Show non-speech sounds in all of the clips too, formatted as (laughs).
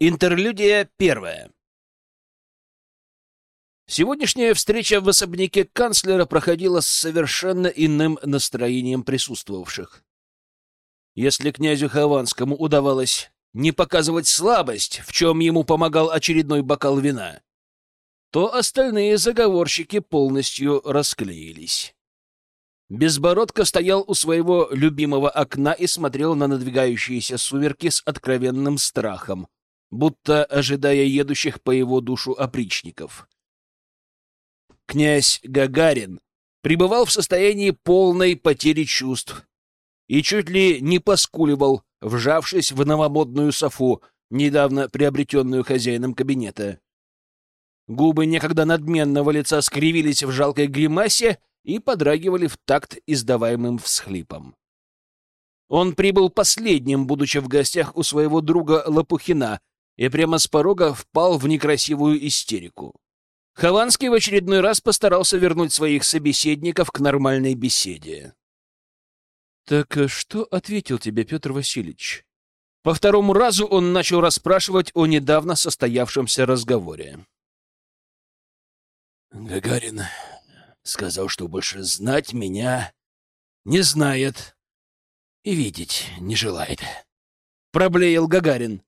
Интерлюдия первая. Сегодняшняя встреча в особняке канцлера проходила с совершенно иным настроением присутствовавших. Если князю Хованскому удавалось не показывать слабость, в чем ему помогал очередной бокал вина, то остальные заговорщики полностью расклеились. Безбородко стоял у своего любимого окна и смотрел на надвигающиеся сумерки с откровенным страхом, будто ожидая едущих по его душу опричников. Князь Гагарин пребывал в состоянии полной потери чувств и чуть ли не поскуливал, вжавшись в новомодную софу, недавно приобретенную хозяином кабинета. Губы некогда надменного лица скривились в жалкой гримасе и подрагивали в такт издаваемым всхлипом. Он прибыл последним, будучи в гостях у своего друга Лопухина, и прямо с порога впал в некрасивую истерику. Хованский в очередной раз постарался вернуть своих собеседников к нормальной беседе. «Так э, что ответил тебе Петр Васильевич?» По второму разу он начал расспрашивать о недавно состоявшемся разговоре. «Гагарин сказал, что больше знать меня не знает и видеть не желает», — проблеял Гагарин.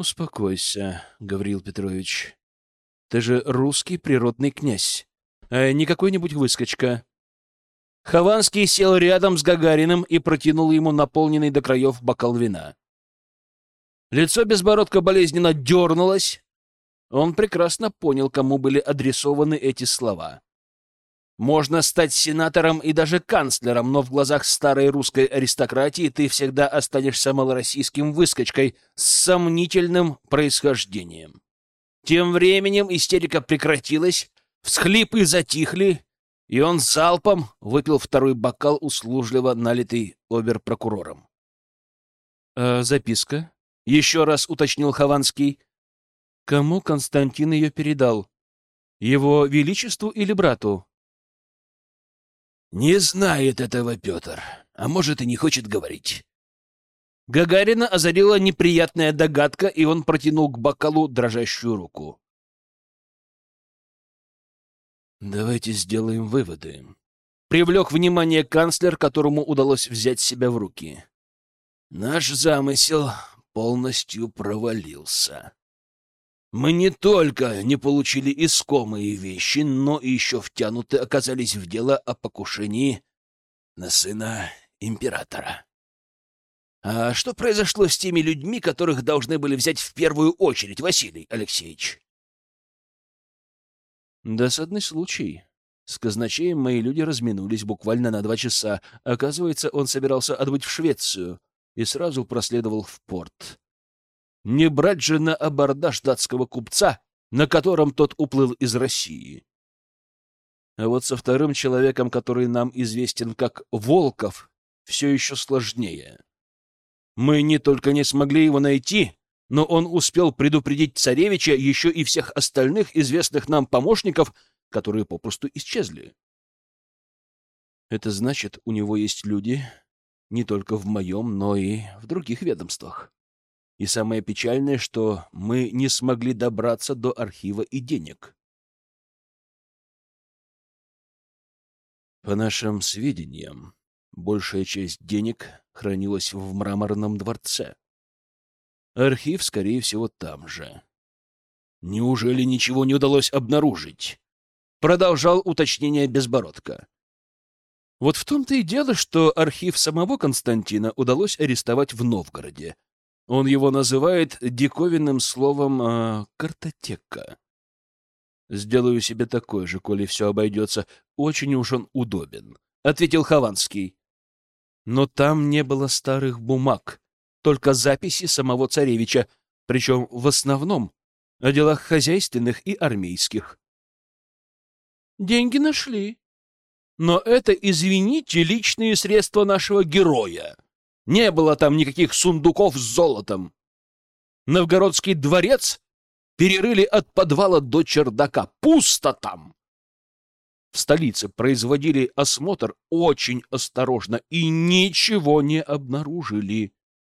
«Успокойся, Гавриил Петрович. Ты же русский природный князь, а не какой-нибудь выскочка». Хованский сел рядом с Гагариным и протянул ему наполненный до краев бокал вина. Лицо безбородка болезненно дернулось. Он прекрасно понял, кому были адресованы эти слова. Можно стать сенатором и даже канцлером, но в глазах старой русской аристократии ты всегда останешься малороссийским выскочкой с сомнительным происхождением. Тем временем истерика прекратилась, всхлипы затихли, и он залпом выпил второй бокал, услужливо налитый оберпрокурором. «А записка?» — еще раз уточнил Хованский. «Кому Константин ее передал? Его величеству или брату?» Не знает этого Петр, а может и не хочет говорить. Гагарина озарила неприятная догадка, и он протянул к бокалу дрожащую руку. Давайте сделаем выводы. Привлек внимание канцлер, которому удалось взять себя в руки. Наш замысел полностью провалился. Мы не только не получили искомые вещи, но и еще втянуты оказались в дело о покушении на сына императора. А что произошло с теми людьми, которых должны были взять в первую очередь, Василий Алексеевич? Досадный случай. С казначеем мои люди разминулись буквально на два часа. Оказывается, он собирался отбыть в Швецию и сразу проследовал в порт. Не брать же на абордаж датского купца, на котором тот уплыл из России. А вот со вторым человеком, который нам известен как Волков, все еще сложнее. Мы не только не смогли его найти, но он успел предупредить царевича еще и всех остальных известных нам помощников, которые попросту исчезли. Это значит, у него есть люди не только в моем, но и в других ведомствах. И самое печальное, что мы не смогли добраться до архива и денег. По нашим сведениям, большая часть денег хранилась в мраморном дворце. Архив, скорее всего, там же. Неужели ничего не удалось обнаружить? Продолжал уточнение Безбородка. Вот в том-то и дело, что архив самого Константина удалось арестовать в Новгороде, он его называет диковинным словом э, «картотека». «Сделаю себе такой же, коли все обойдется. Очень уж он удобен», — ответил Хованский. Но там не было старых бумаг, только записи самого царевича, причем в основном о делах хозяйственных и армейских. «Деньги нашли. Но это, извините, личные средства нашего героя», не было там никаких сундуков с золотом. Новгородский дворец перерыли от подвала до чердака. Пусто там. В столице производили осмотр очень осторожно и ничего не обнаружили.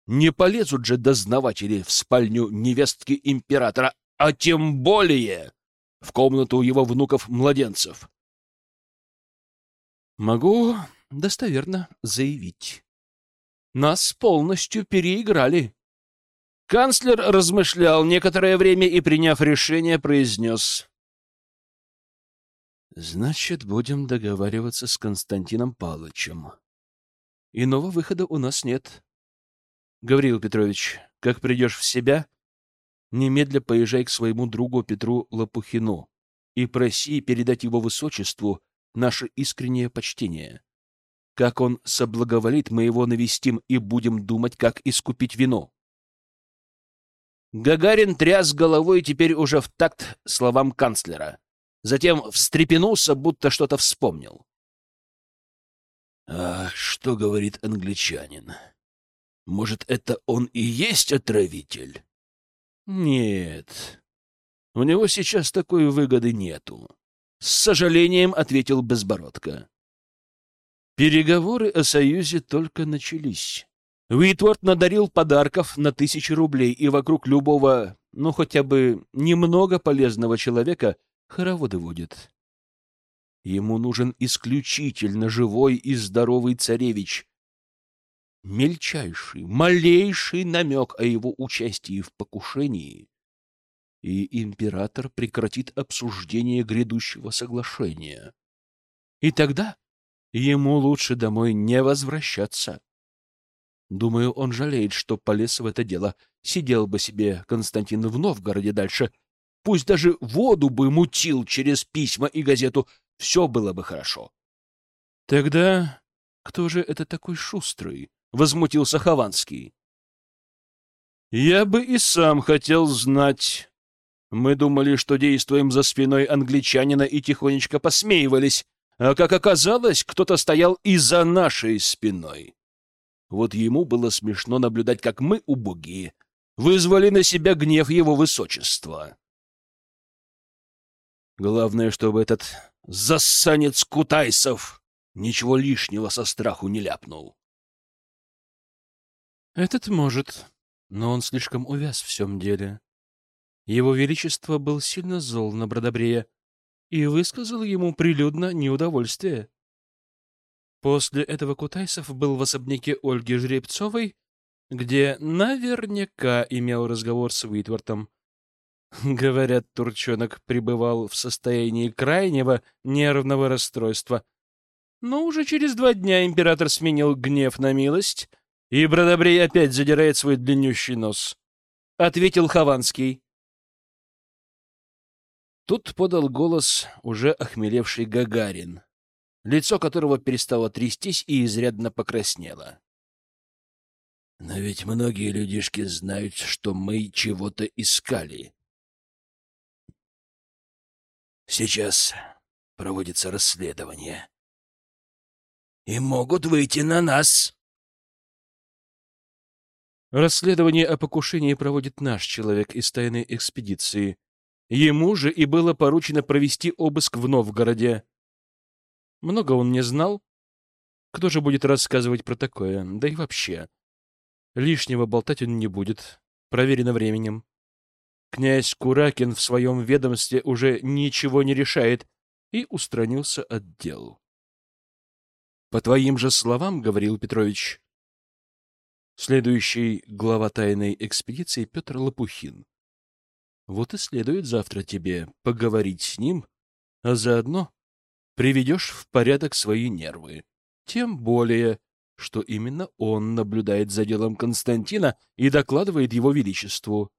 Не полезут же дознаватели в спальню невестки императора, а тем более в комнату его внуков-младенцев. Могу достоверно заявить. Нас полностью переиграли. Канцлер размышлял некоторое время и, приняв решение, произнес. «Значит, будем договариваться с Константином Павловичем. Иного выхода у нас нет. Гавриил Петрович, как придешь в себя, немедля поезжай к своему другу Петру Лопухину и проси передать его высочеству наше искреннее почтение. Как он соблаговолит, мы его навестим и будем думать, как искупить вину. Гагарин тряс головой теперь уже в такт словам канцлера. Затем встрепенулся, будто что-то вспомнил. — А что говорит англичанин? Может, это он и есть отравитель? — Нет, у него сейчас такой выгоды нету. С сожалением ответил Безбородко. Переговоры о союзе только начались. Уитворд надарил подарков на тысячи рублей, и вокруг любого, ну хотя бы немного полезного человека хороводы водит. Ему нужен исключительно живой и здоровый царевич. Мельчайший, малейший намек о его участии в покушении, и император прекратит обсуждение грядущего соглашения. И тогда ему лучше домой не возвращаться. Думаю, он жалеет, что полез в это дело. Сидел бы себе Константин в Новгороде дальше. Пусть даже воду бы мутил через письма и газету. Все было бы хорошо. Тогда кто же это такой шустрый? Возмутился Хованский. Я бы и сам хотел знать. Мы думали, что действуем за спиной англичанина и тихонечко посмеивались, а как оказалось, кто-то стоял и за нашей спиной. Вот ему было смешно наблюдать, как мы, убогие, вызвали на себя гнев его высочества. Главное, чтобы этот засанец Кутайсов ничего лишнего со страху не ляпнул. Этот может, но он слишком увяз в всем деле. Его Величество был сильно зол на Бродобрея и высказал ему прилюдно неудовольствие. После этого Кутайсов был в особняке Ольги Жребцовой, где наверняка имел разговор с Уитвортом. (laughs) Говорят, Турчонок пребывал в состоянии крайнего нервного расстройства. Но уже через два дня император сменил гнев на милость, и Бродобрей опять задирает свой длиннющий нос. Ответил Хованский. Тут подал голос уже охмелевший Гагарин лицо которого перестало трястись и изрядно покраснело. Но ведь многие людишки знают, что мы чего-то искали. Сейчас проводится расследование. И могут выйти на нас. Расследование о покушении проводит наш человек из тайной экспедиции. Ему же и было поручено провести обыск в Новгороде. Много он не знал. Кто же будет рассказывать про такое? Да и вообще. Лишнего болтать он не будет. Проверено временем. Князь Куракин в своем ведомстве уже ничего не решает и устранился от дел. По твоим же словам, говорил Петрович, следующий глава тайной экспедиции Петр Лопухин. Вот и следует завтра тебе поговорить с ним, а заодно приведешь в порядок свои нервы. Тем более, что именно он наблюдает за делом Константина и докладывает его величеству.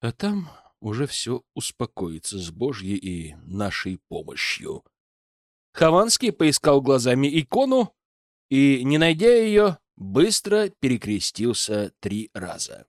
А там уже все успокоится с Божьей и нашей помощью. Хованский поискал глазами икону и, не найдя ее, быстро перекрестился три раза.